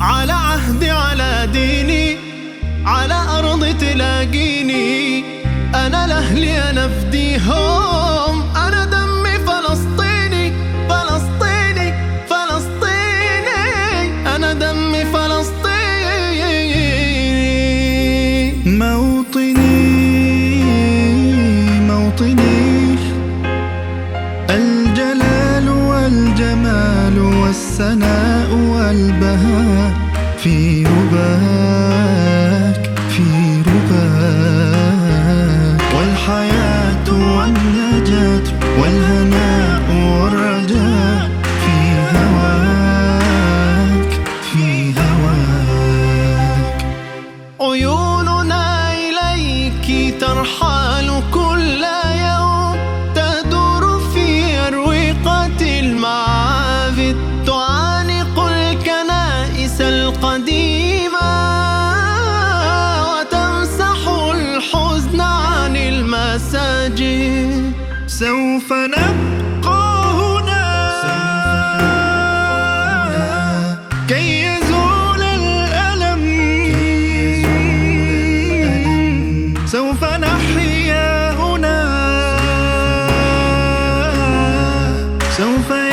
على عهدي على ديني على أرض تلاقيني. أنا لأهلي أنا أفديهم. أنا دمي فلسطيني فلسطيني فلسطيني. أنا دمي فلسطيني. موطني موطني. الجلال والجمال والسناء والبهاء. في رباك في رباك. والحياة والنجاة والهناء والرجاء في هواك في هواك. عيوننا إليك ترحل سوف نبقى هنا. كي يزول الألم. سوف نحيا هنا. سوف